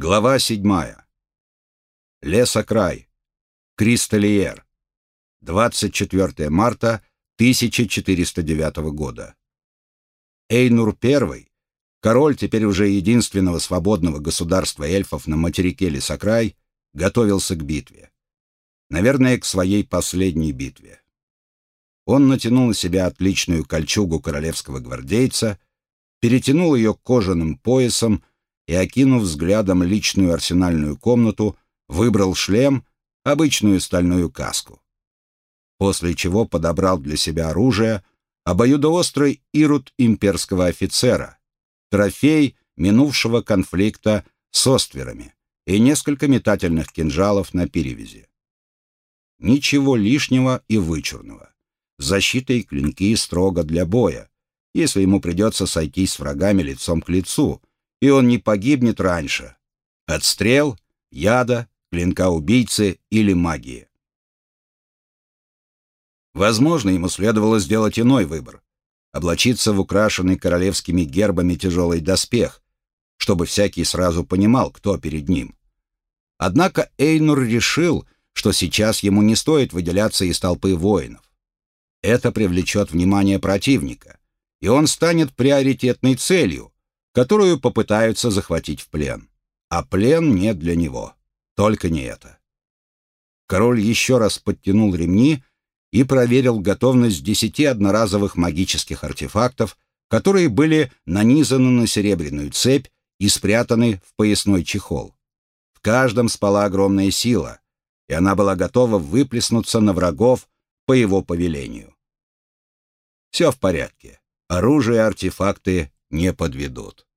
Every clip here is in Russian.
Глава седьмая. Лесокрай. Кристалиер. 24 марта 1409 года. Эйнур I, король теперь уже единственного свободного государства эльфов на материке Лесокрай, готовился к битве. Наверное, к своей последней битве. Он натянул на себя отличную кольчугу королевского гвардейца, перетянул ее кожаным поясом и, окинув взглядом личную арсенальную комнату, выбрал шлем, обычную стальную каску. После чего подобрал для себя оружие, обоюдоострый ирут имперского офицера, трофей минувшего конфликта с остверами и несколько метательных кинжалов на перевязи. Ничего лишнего и вычурного. Защита и клинки строго для боя, если ему придется сойтись с врагами лицом к лицу, и он не погибнет раньше. От стрел, яда, клинка убийцы или магии. Возможно, ему следовало сделать иной выбор — облачиться в украшенный королевскими гербами тяжелый доспех, чтобы всякий сразу понимал, кто перед ним. Однако Эйнур решил, что сейчас ему не стоит выделяться из толпы воинов. Это привлечет внимание противника, и он станет приоритетной целью, которую попытаются захватить в плен. А плен не для него. Только не это. Король еще раз подтянул ремни и проверил готовность десяти одноразовых магических артефактов, которые были нанизаны на серебряную цепь и спрятаны в поясной чехол. В каждом спала огромная сила, и она была готова выплеснуться на врагов по его повелению. Все в порядке. Оружие и артефакты не подведут.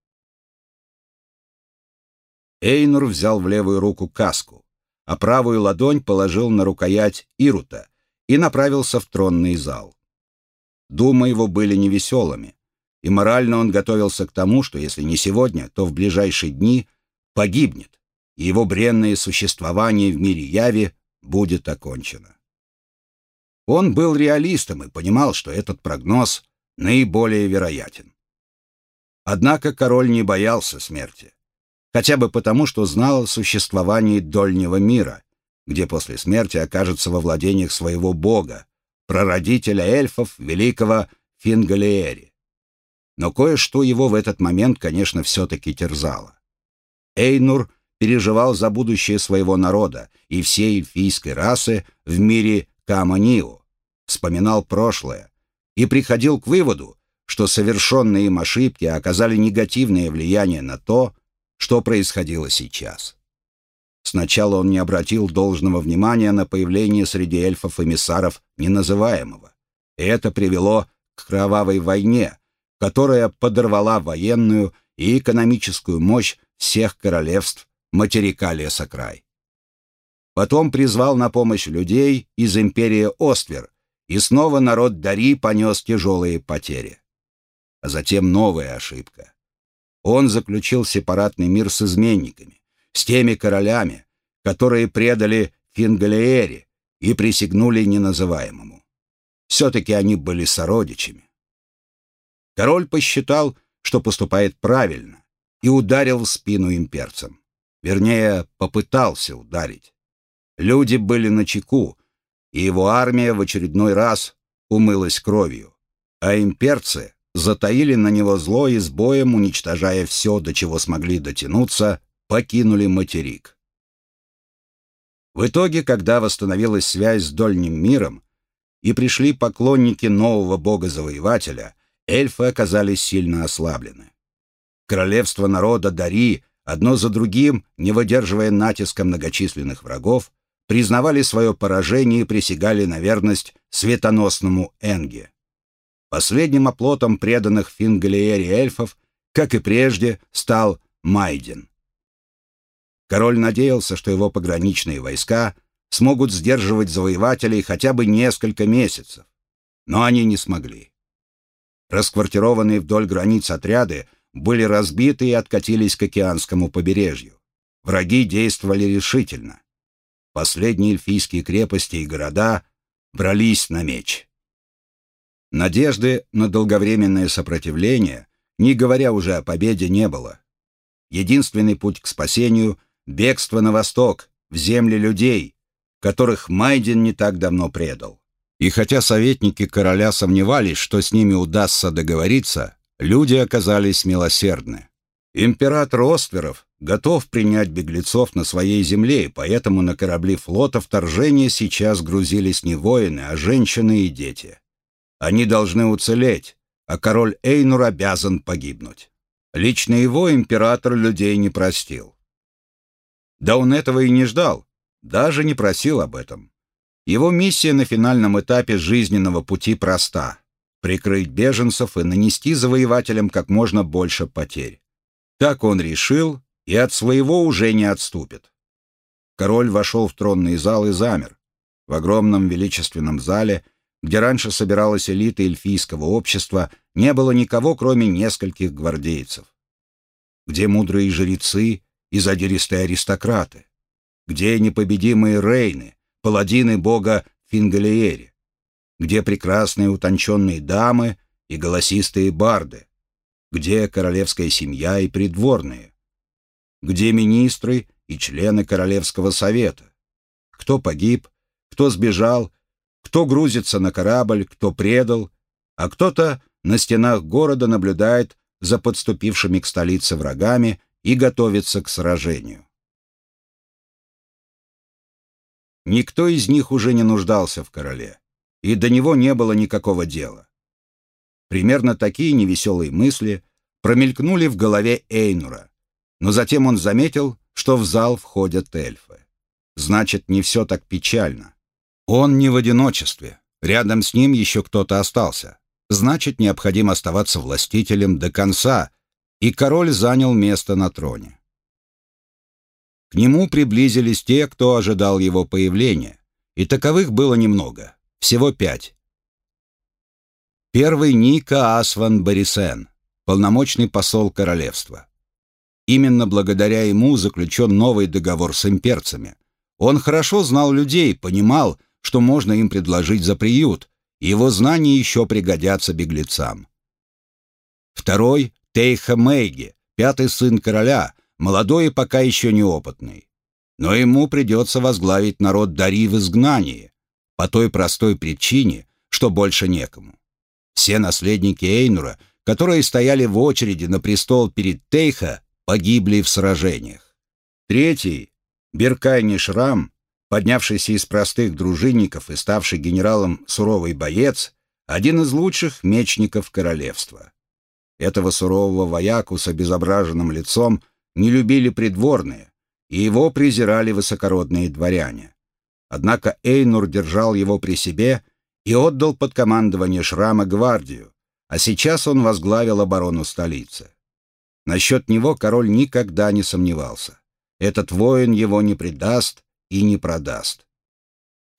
Эйнур взял в левую руку каску, а правую ладонь положил на рукоять Ирута и направился в тронный зал. Думы его были невеселыми, и морально он готовился к тому, что если не сегодня, то в ближайшие дни погибнет, и его бренное существование в мире яви будет окончено. Он был реалистом и понимал, что этот прогноз наиболее вероятен. Однако король не боялся смерти хотя бы потому, что знал о существовании дольнего мира, где после смерти окажется во владениях своего бога, прародителя эльфов, великого Фингалиэри. Но кое-что его в этот момент, конечно, все-таки терзало. Эйнур переживал за будущее своего народа и всей эльфийской расы в мире Каманио, вспоминал прошлое и приходил к выводу, что совершенные им ошибки оказали негативное влияние на то, что происходило сейчас. Сначала он не обратил должного внимания на появление среди эльфов эмиссаров неназываемого. И это привело к кровавой войне, которая подорвала военную и экономическую мощь всех королевств материка Лесокрай. Потом призвал на помощь людей из империи Оствер, и снова народ Дари понес тяжелые потери. А затем новая ошибка. Он заключил сепаратный мир с изменниками, с теми королями, которые предали Фингалиэре и присягнули неназываемому. Все-таки они были сородичами. Король посчитал, что поступает правильно, и ударил в спину имперцам. Вернее, попытался ударить. Люди были на чеку, и его армия в очередной раз умылась кровью, а имперцы затаили на него зло и с боем, уничтожая все, до чего смогли дотянуться, покинули материк. В итоге, когда восстановилась связь с Дольним миром и пришли поклонники нового бога-завоевателя, эльфы оказались сильно ослаблены. Королевство народа Дари, одно за другим, не выдерживая натиска многочисленных врагов, признавали свое поражение и присягали на верность светоносному Энге. Последним оплотом преданных Фингалиере эльфов, как и прежде, стал Майден. Король надеялся, что его пограничные войска смогут сдерживать завоевателей хотя бы несколько месяцев, но они не смогли. Расквартированные вдоль границ отряды были разбиты и откатились к океанскому побережью. Враги действовали решительно. Последние эльфийские крепости и города брались на меч. Надежды на долговременное сопротивление, не говоря уже о победе, не было. Единственный путь к спасению — бегство на восток, в земли людей, которых Майден не так давно предал. И хотя советники короля сомневались, что с ними удастся договориться, люди оказались милосердны. Император Остверов готов принять беглецов на своей земле, и поэтому на корабли флота вторжения сейчас грузились не воины, а женщины и дети. Они должны уцелеть, а король Эйнур обязан погибнуть. Лично его император людей не простил. Да он этого и не ждал, даже не просил об этом. Его миссия на финальном этапе жизненного пути проста — прикрыть беженцев и нанести завоевателям как можно больше потерь. Так он решил и от своего уже не отступит. Король вошел в тронный зал и замер. В огромном величественном зале, где раньше собиралась элита эльфийского общества, не было никого, кроме нескольких гвардейцев. Где мудрые жрецы и задиристые аристократы? Где непобедимые рейны, паладины бога Фингалиери? Где прекрасные утонченные дамы и голосистые барды? Где королевская семья и придворные? Где министры и члены Королевского совета? Кто погиб, кто сбежал, кто грузится на корабль, кто предал, а кто-то на стенах города наблюдает за подступившими к столице врагами и готовится к сражению. Никто из них уже не нуждался в короле, и до него не было никакого дела. Примерно такие невеселые мысли промелькнули в голове Эйнура, но затем он заметил, что в зал входят эльфы. Значит, не все так печально. Он не в одиночестве. Рядом с ним еще кто-то остался значит, необходимо оставаться властителем до конца, и король занял место на троне. К нему приблизились те, кто ожидал его появления, и таковых было немного, всего пять. Первый Ника Асван Борисен, полномочный посол королевства. Именно благодаря ему заключен новый договор с имперцами. Он хорошо знал людей, понимал, что можно им предложить за приют, его знания еще пригодятся беглецам. Второй — Тейха Мэйги, пятый сын короля, молодой и пока еще неопытный. Но ему придется возглавить народ Дари в изгнании, по той простой причине, что больше некому. Все наследники Эйнура, которые стояли в очереди на престол перед Тейха, погибли в сражениях. Третий — Беркайни Шрам, поднявшийся из простых дружинников и ставший генералом суровый боец, один из лучших мечников королевства. Этого сурового вояку с обезображенным лицом не любили придворные, и его презирали высокородные дворяне. Однако Эйнур держал его при себе и отдал под командование Шрама гвардию, а сейчас он возглавил оборону столицы. Насчет него король никогда не сомневался. Этот воин его не предаст и не продаст.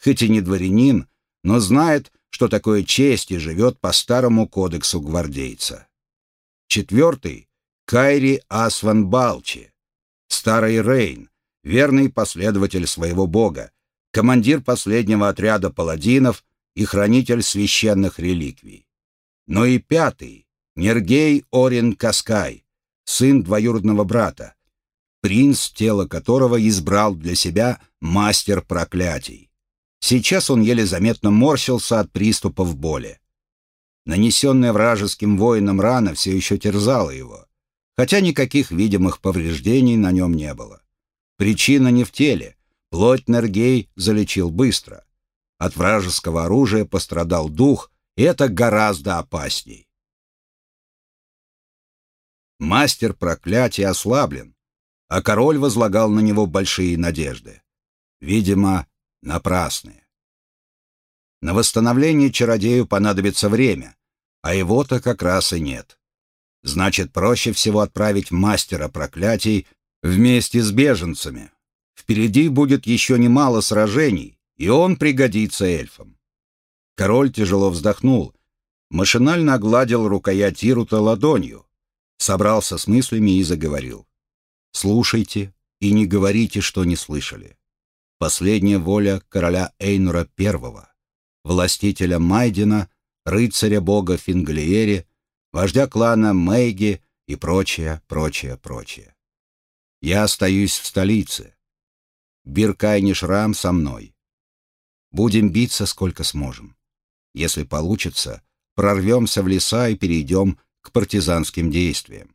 Хоть и не дворянин, но знает, что такое честь и живет по старому кодексу гвардейца. Четвертый — Кайри Асван Балчи, старый Рейн, верный последователь своего бога, командир последнего отряда паладинов и хранитель священных реликвий. Но и пятый — Нергей Орин Каскай, сын двоюродного брата, принц, тело которого избрал для себя мастер проклятий. Сейчас он еле заметно морщился от приступов боли. Нанесенная вражеским воином рана все еще терзала его, хотя никаких видимых повреждений на нем не было. Причина не в теле, плоть Нергей залечил быстро. От вражеского оружия пострадал дух, и это гораздо опасней. Мастер проклятия ослаблен, а король возлагал на него большие надежды. Видимо, напрасные. На восстановление чародею понадобится время, а его-то как раз и нет. Значит, проще всего отправить мастера проклятий вместе с беженцами. Впереди будет еще немало сражений, и он пригодится эльфам. Король тяжело вздохнул, машинально огладил рукоять Ирута ладонью, собрался с мыслями и заговорил. Слушайте и не говорите, что не слышали. Последняя воля короля Эйнура I, властителя Майдена, рыцаря бога Фингалиери, вождя клана Мейги и прочее, прочее, прочее. Я остаюсь в столице. Биркайни Шрам со мной. Будем биться сколько сможем. Если получится, прорвемся в леса и перейдем к партизанским действиям.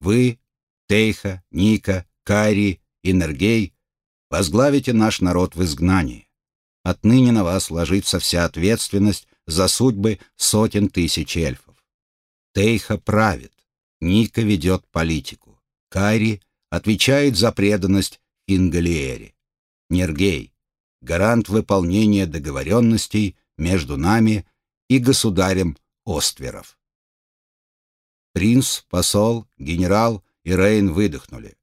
Вы, Тейха, Ника, Кайри и Нергей возглавите наш народ в изгнании. Отныне на вас ложится вся ответственность за судьбы сотен тысяч эльфов. Тейха правит, Ника ведет политику, Кайри отвечает за преданность Ингалиэре. Нергей — гарант выполнения договоренностей между нами и государем Остверов. Принц, посол, генерал и Рейн выдохнули.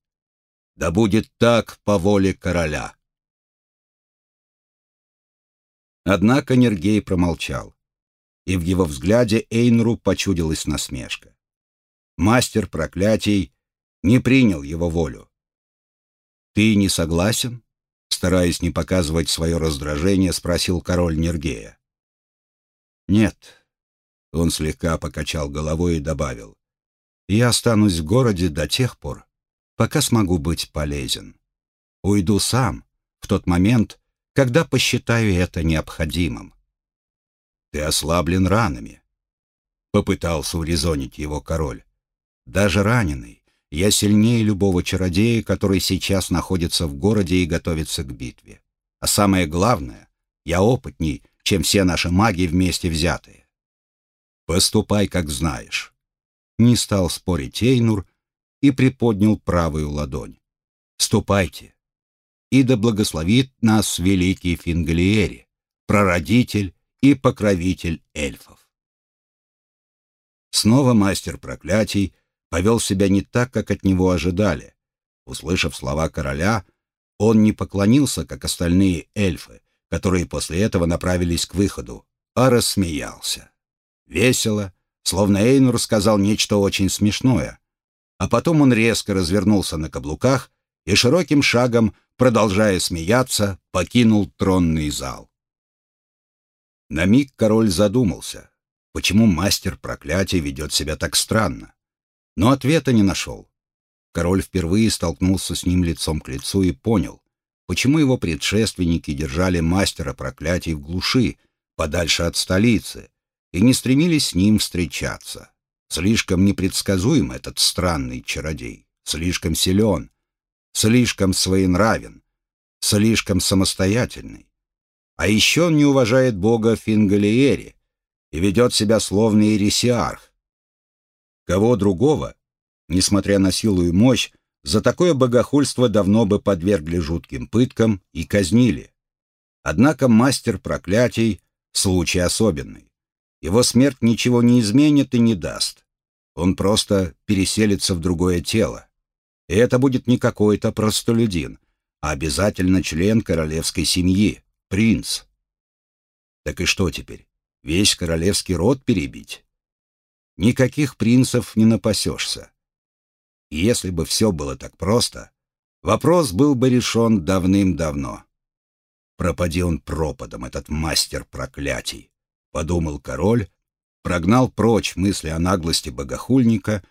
«Да будет так по воле короля!» Однако Нергей промолчал, и в его взгляде Эйнру почудилась насмешка. Мастер проклятий не принял его волю. «Ты не согласен?» Стараясь не показывать свое раздражение, спросил король Нергея. «Нет». Он слегка покачал головой и добавил. «Я останусь в городе до тех пор, пока смогу быть полезен. Уйду сам в тот момент, когда посчитаю это необходимым». «Ты ослаблен ранами», — попытался урезонить его король. «Даже раненый, я сильнее любого чародея, который сейчас находится в городе и готовится к битве. А самое главное, я опытней, чем все наши маги вместе взятые. Поступай, как знаешь. Не стал спорить Эйнур и приподнял правую ладонь. Ступайте. И да благословит нас великий Фингалиери, прародитель и покровитель эльфов. Снова мастер проклятий повел себя не так, как от него ожидали. Услышав слова короля, он не поклонился, как остальные эльфы, которые после этого направились к выходу, а рассмеялся. Весело, словно Эйнур сказал нечто очень смешное. А потом он резко развернулся на каблуках и широким шагом, продолжая смеяться, покинул тронный зал. На миг король задумался, почему мастер проклятия ведет себя так странно но ответа не нашел. Король впервые столкнулся с ним лицом к лицу и понял, почему его предшественники держали мастера проклятий в глуши, подальше от столицы, и не стремились с ним встречаться. Слишком непредсказуем этот странный чародей, слишком силен, слишком своенравен, слишком самостоятельный. А еще он не уважает бога Фингалиери и ведет себя словно ирисиарх, Кого другого, несмотря на силу и мощь, за такое богохульство давно бы подвергли жутким пыткам и казнили. Однако мастер проклятий — случай особенный. Его смерть ничего не изменит и не даст. Он просто переселится в другое тело. И это будет не какой-то простолюдин, а обязательно член королевской семьи, принц. Так и что теперь, весь королевский род перебить? никаких принцев не напасешься. И если бы все было так просто, вопрос был бы решен давным-давно. Пропади он пропадом, этот мастер проклятий, подумал король, прогнал прочь мысли о наглости богохульника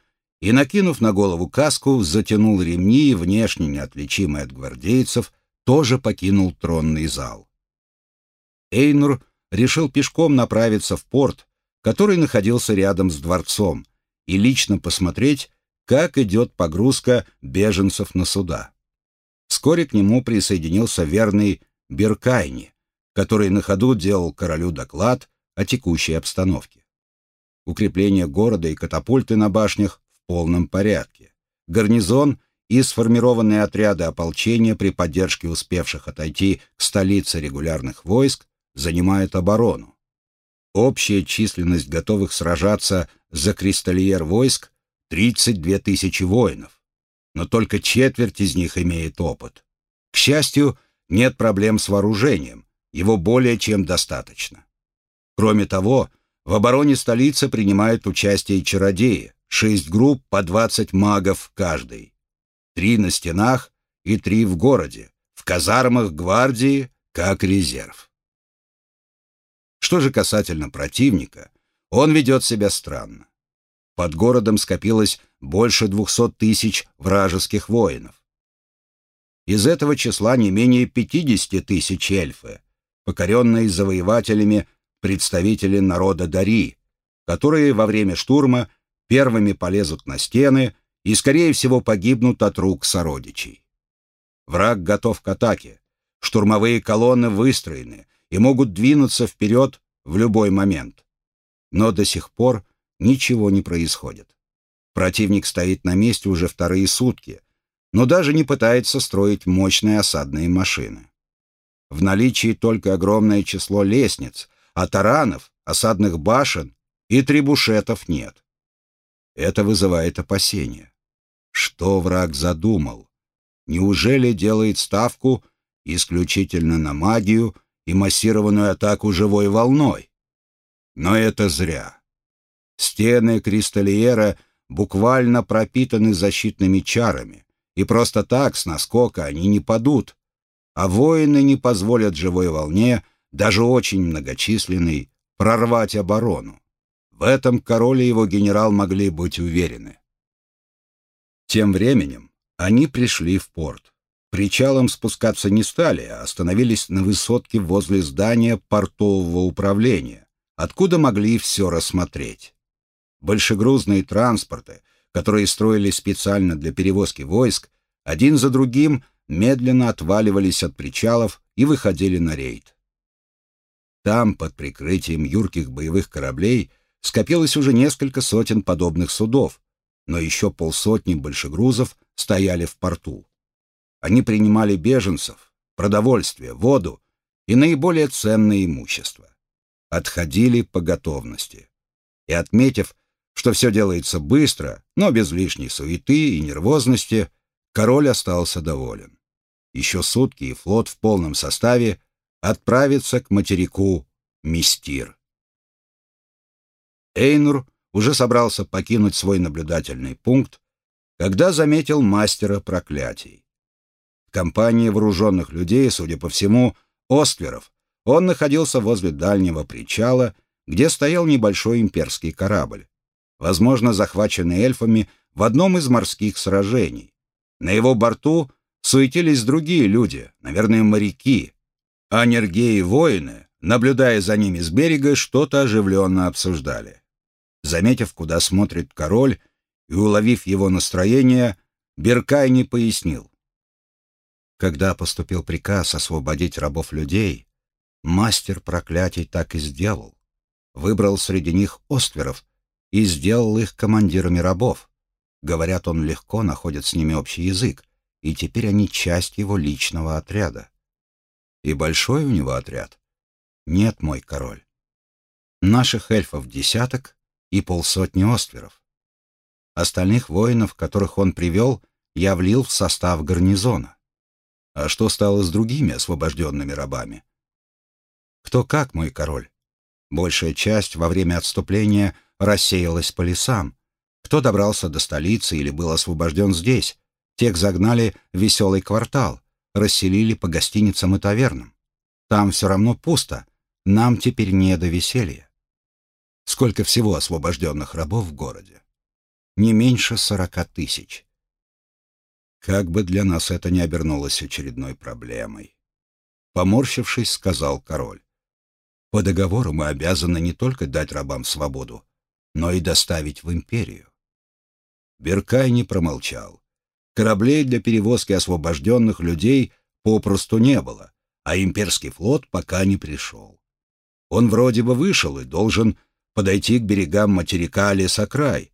и, накинув на голову каску, затянул ремни и, внешне неотличимый от гвардейцев, тоже покинул тронный зал. Эйнур решил пешком направиться в порт, который находился рядом с дворцом, и лично посмотреть, как идет погрузка беженцев на суда. Вскоре к нему присоединился верный Беркайни, который на ходу делал королю доклад о текущей обстановке. Укрепление города и катапульты на башнях в полном порядке. Гарнизон и сформированные отряды ополчения при поддержке успевших отойти к столице регулярных войск занимают оборону. Общая численность готовых сражаться за кристальер войск — 32 тысячи воинов, но только четверть из них имеет опыт. К счастью, нет проблем с вооружением, его более чем достаточно. Кроме того, в обороне столицы принимают участие чародеи, шесть групп по 20 магов каждый. Три на стенах и три в городе, в казармах гвардии как резерв. Что же касательно противника, он ведет себя странно. Под городом скопилось больше двухсот тысяч вражеских воинов. Из этого числа не менее 50 тысяч эльфы, покоренные завоевателями представители народа Дари, которые во время штурма первыми полезут на стены и, скорее всего, погибнут от рук сородичей. Враг готов к атаке, штурмовые колонны выстроены и могут двинуться вперед в любой момент. Но до сих пор ничего не происходит. Противник стоит на месте уже вторые сутки, но даже не пытается строить мощные осадные машины. В наличии только огромное число лестниц, а таранов, осадных башен и трибушетов нет. Это вызывает опасения. Что враг задумал? Неужели делает ставку исключительно на магию и массированную атаку живой волной? Но это зря. Стены кристаллиера буквально пропитаны защитными чарами, и просто так с наскока они не падут, а воины не позволят живой волне, даже очень многочисленной, прорвать оборону. В этом король и его генерал могли быть уверены. Тем временем они пришли в порт. Причалом спускаться не стали, а остановились на высотке возле здания портового управления, откуда могли все рассмотреть. Большегрузные транспорты, которые строились специально для перевозки войск, один за другим медленно отваливались от причалов и выходили на рейд. Там, под прикрытием юрких боевых кораблей, скопилось уже несколько сотен подобных судов, но еще полсотни большегрузов стояли в порту. Они принимали беженцев, продовольствие, воду и наиболее ценное имущество. Отходили по готовности. И отметив, что все делается быстро, но без лишней суеты и нервозности, король остался доволен. Еще сутки и флот в полном составе отправится к материку Мистир. Эйнур уже собрался покинуть свой наблюдательный пункт, когда заметил мастера проклятий. В компании вооруженных людей, судя по всему, остверов, он находился возле дальнего причала, где стоял небольшой имперский корабль возможно, захваченный эльфами в одном из морских сражений. На его борту суетились другие люди, наверное, моряки, а нергеи-воины, наблюдая за ними с берега, что-то оживленно обсуждали. Заметив, куда смотрит король, и уловив его настроение, Беркай не пояснил. Когда поступил приказ освободить рабов людей, мастер проклятий так и сделал. Выбрал среди них остверов, и сделал их командирами рабов. Говорят, он легко находит с ними общий язык, и теперь они часть его личного отряда. И большой у него отряд? Нет, мой король. Наших эльфов десяток и полсотни остверов. Остальных воинов, которых он привел, я влил в состав гарнизона. А что стало с другими освобожденными рабами? Кто как, мой король? Большая часть во время отступления рассеялась по лесам. Кто добрался до столицы или был освобожден здесь, тех загнали в веселый квартал, расселили по гостиницам и тавернам. Там все равно пусто, нам теперь не до веселья. Сколько всего освобожденных рабов в городе? Не меньше сорока тысяч. Как бы для нас это не обернулось очередной проблемой. Поморщившись, сказал король. По договору мы обязаны не только дать рабам свободу, но и доставить в империю. Беркай не промолчал. Кораблей для перевозки освобожденных людей попросту не было, а имперский флот пока не пришел. Он вроде бы вышел и должен подойти к берегам материка Лесокрай,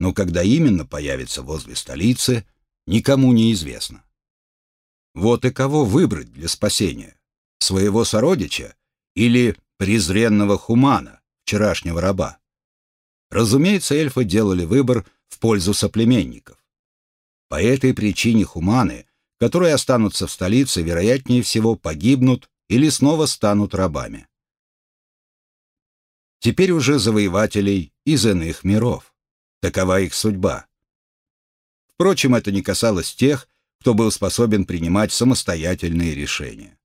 но когда именно появится возле столицы, никому не известно. Вот и кого выбрать для спасения? Своего сородича или презренного хумана, вчерашнего раба? Разумеется, эльфы делали выбор в пользу соплеменников. По этой причине хуманы, которые останутся в столице, вероятнее всего погибнут или снова станут рабами. Теперь уже завоевателей из иных миров. Такова их судьба. Впрочем, это не касалось тех, кто был способен принимать самостоятельные решения.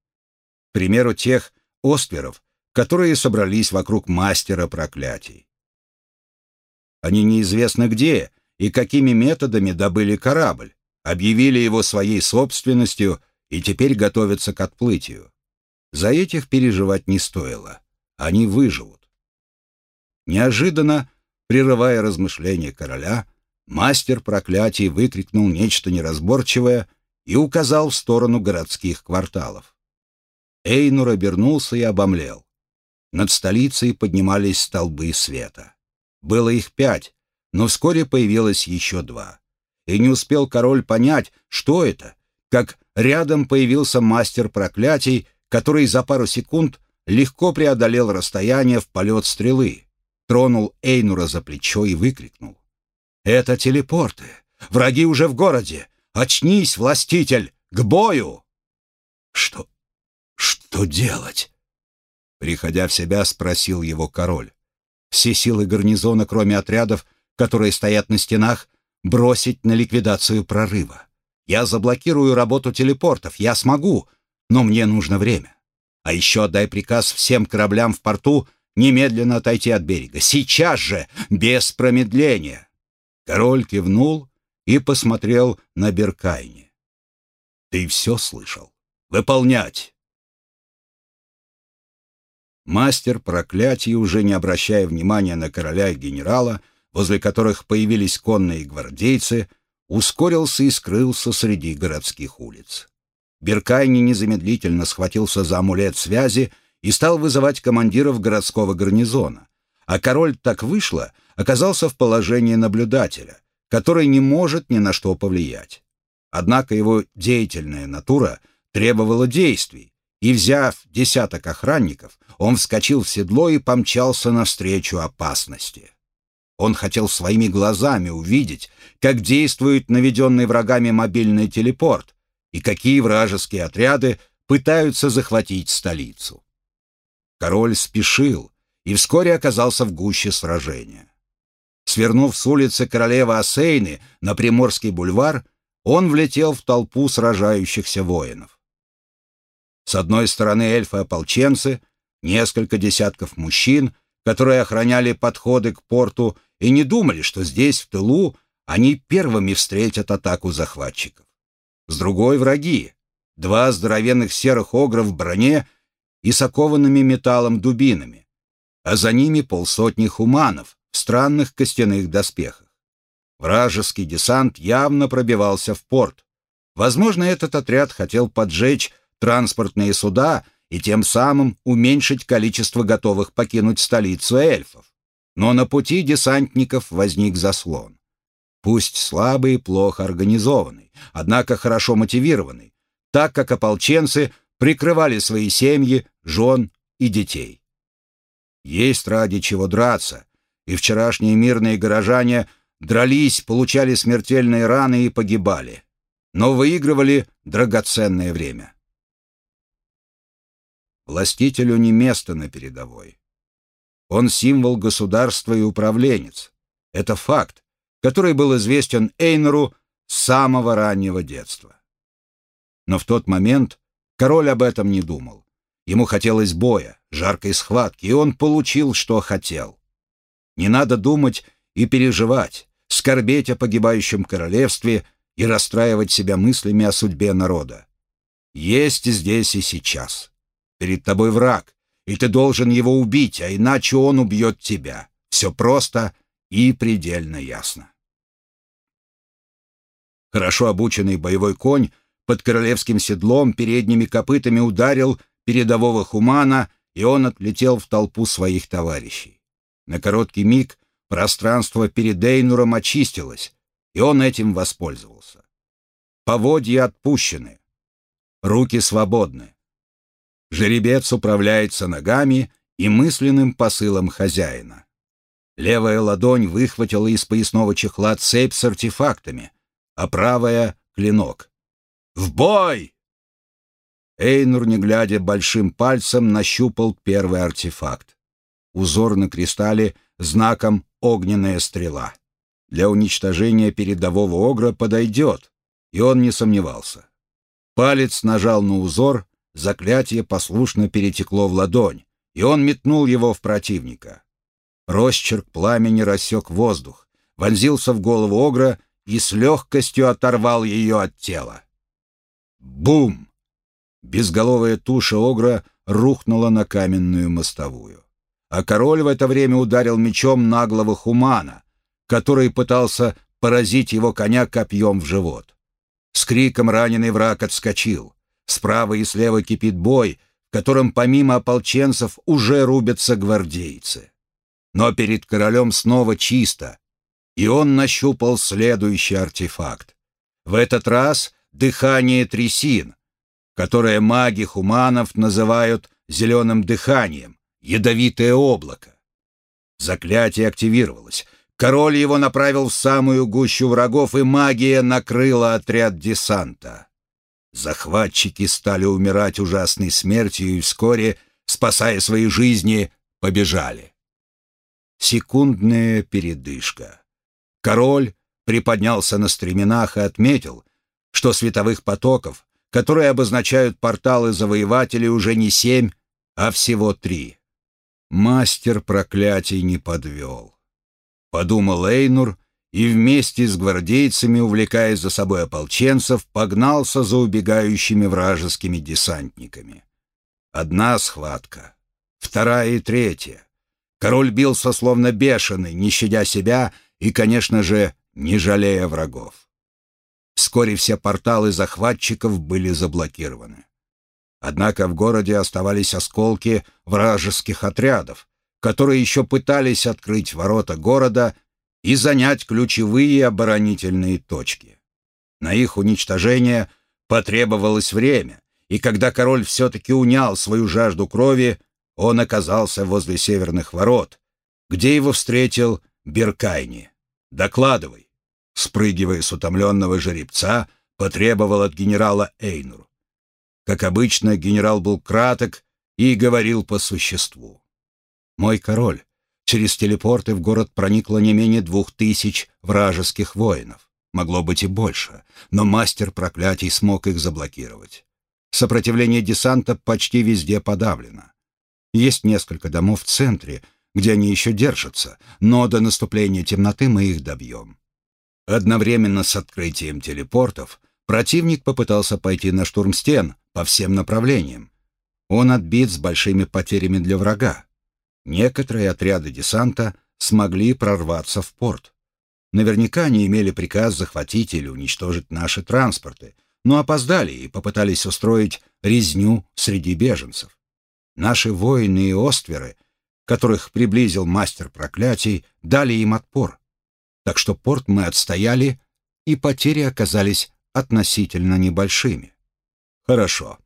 К примеру, тех остверов, которые собрались вокруг мастера проклятий. Они неизвестно где и какими методами добыли корабль, объявили его своей собственностью и теперь готовятся к отплытию. За этих переживать не стоило. Они выживут. Неожиданно, прерывая размышления короля, мастер проклятий выкрикнул нечто неразборчивое и указал в сторону городских кварталов. Эйнур обернулся и обомлел. Над столицей поднимались столбы света. Было их пять, но вскоре появилось еще два. И не успел король понять, что это, как рядом появился мастер проклятий, который за пару секунд легко преодолел расстояние в полет стрелы, тронул Эйнура за плечо и выкрикнул. «Это телепорты! Враги уже в городе! Очнись, властитель! К бою!» «Что? Что делать?» Приходя в себя, спросил его король. Все силы гарнизона, кроме отрядов, которые стоят на стенах, бросить на ликвидацию прорыва. Я заблокирую работу телепортов, я смогу, но мне нужно время. А еще отдай приказ всем кораблям в порту немедленно отойти от берега. Сейчас же, без промедления. Король кивнул и посмотрел на Беркайне. Ты все слышал? Выполнять! Мастер проклятий, уже не обращая внимания на короля и генерала, возле которых появились конные гвардейцы, ускорился и скрылся среди городских улиц. Беркайни незамедлительно схватился за амулет связи и стал вызывать командиров городского гарнизона. А король так вышло, оказался в положении наблюдателя, который не может ни на что повлиять. Однако его деятельная натура требовала действий, и, взяв десяток охранников, он вскочил в седло и помчался навстречу опасности. Он хотел своими глазами увидеть, как действует наведенный врагами мобильный телепорт и какие вражеские отряды пытаются захватить столицу. Король спешил и вскоре оказался в гуще сражения. Свернув с улицы королевы Асейны на Приморский бульвар, он влетел в толпу сражающихся воинов. С одной стороны эльфы-ополченцы, несколько десятков мужчин, которые охраняли подходы к порту и не думали, что здесь, в тылу, они первыми встретят атаку захватчиков. С другой — враги. Два здоровенных серых огра в броне и с окованными металлом дубинами, а за ними полсотни хуманов в странных костяных доспехах. Вражеский десант явно пробивался в порт. Возможно, этот отряд хотел поджечь транспортные суда и тем самым уменьшить количество готовых покинуть столицу эльфов. Но на пути десантников возник заслон. Пусть слабый и плохо организованный, однако хорошо мотивированный, так как ополченцы прикрывали свои семьи, жен и детей. Есть ради чего драться, и вчерашние мирные горожане дрались, получали смертельные раны и погибали, но выигрывали драгоценное время. Властителю не место на передовой. Он символ государства и управленец. Это факт, который был известен Эйнеру с самого раннего детства. Но в тот момент король об этом не думал. Ему хотелось боя, жаркой схватки, и он получил, что хотел. Не надо думать и переживать, скорбеть о погибающем королевстве и расстраивать себя мыслями о судьбе народа. Есть здесь и сейчас. Перед тобой враг, и ты должен его убить, а иначе он убьет тебя. Все просто и предельно ясно. Хорошо обученный боевой конь под королевским седлом передними копытами ударил передового хумана, и он отлетел в толпу своих товарищей. На короткий миг пространство перед Эйнуром очистилось, и он этим воспользовался. Поводья отпущены, руки свободны. Жеребец управляется ногами и мысленным посылом хозяина. Левая ладонь выхватила из поясного чехла цепь с артефактами, а правая — клинок. «В бой!» Эйнур, не глядя большим пальцем, нащупал первый артефакт. Узор на кристалле знаком «Огненная стрела». Для уничтожения передового огра подойдет, и он не сомневался. Палец нажал на узор, Заклятие послушно перетекло в ладонь, и он метнул его в противника. Росчерк пламени рассек воздух, вонзился в голову Огра и с легкостью оторвал ее от тела. Бум! Безголовая туша огра рухнула на каменную мостовую. А король в это время ударил мечом наглого хумана, который пытался поразить его коня копьем в живот. С криком раненый враг отскочил. Справа и слева кипит бой, в котором помимо ополченцев уже рубятся гвардейцы. Но перед королем снова чисто, и он нащупал следующий артефакт. В этот раз дыхание трясин, которое маги хуманов называют зеленым дыханием, ядовитое облако. Заклятие активировалось. Король его направил в самую гущу врагов, и магия накрыла отряд десанта. Захватчики стали умирать ужасной смертью и вскоре, спасая свои жизни, побежали. Секундная передышка. Король приподнялся на стременах и отметил, что световых потоков, которые обозначают порталы завоевателей, уже не семь, а всего три. Мастер проклятий не подвел. Подумал Эйнур и вместе с гвардейцами, увлекая за собой ополченцев, погнался за убегающими вражескими десантниками. Одна схватка, вторая и третья. Король бился словно бешеный, не щадя себя и, конечно же, не жалея врагов. Вскоре все порталы захватчиков были заблокированы. Однако в городе оставались осколки вражеских отрядов, которые еще пытались открыть ворота города и занять ключевые оборонительные точки. На их уничтожение потребовалось время, и когда король все-таки унял свою жажду крови, он оказался возле северных ворот, где его встретил Беркайни. «Докладывай» спрыгивая с утомленного жеребца, потребовал от генерала Эйнур. Как обычно, генерал был краток и говорил по существу. «Мой король, через телепорты в город проникло не менее двух тысяч вражеских воинов. Могло быть и больше, но мастер проклятий смог их заблокировать. Сопротивление десанта почти везде подавлено. Есть несколько домов в центре, где они еще держатся, но до наступления темноты мы их добьем. Одновременно с открытием телепортов противник попытался пойти на штурм стен по всем направлениям. Он отбит с большими потерями для врага. Некоторые отряды десанта смогли прорваться в порт. Наверняка они имели приказ захватить или уничтожить наши транспорты, но опоздали и попытались устроить резню среди беженцев. Наши воины и остверы, которых приблизил мастер проклятий, дали им отпор так что порт мы отстояли, и потери оказались относительно небольшими. Хорошо.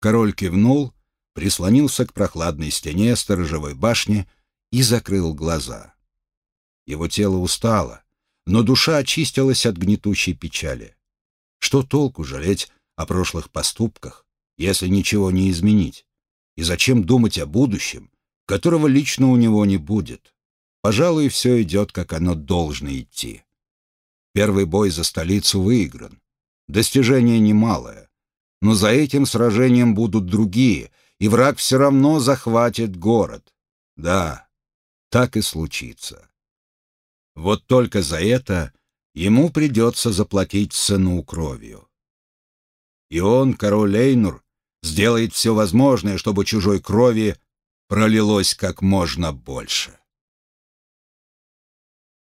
Король кивнул, прислонился к прохладной стене сторожевой башни и закрыл глаза. Его тело устало, но душа очистилась от гнетущей печали. Что толку жалеть о прошлых поступках, если ничего не изменить? И зачем думать о будущем, которого лично у него не будет? Пожалуй, все идет, как оно должно идти. Первый бой за столицу выигран. Достижение немалое. Но за этим сражением будут другие, и враг все равно захватит город. Да, так и случится. Вот только за это ему придется заплатить цену кровью. И он, король Эйнур, сделает все возможное, чтобы чужой крови пролилось как можно больше.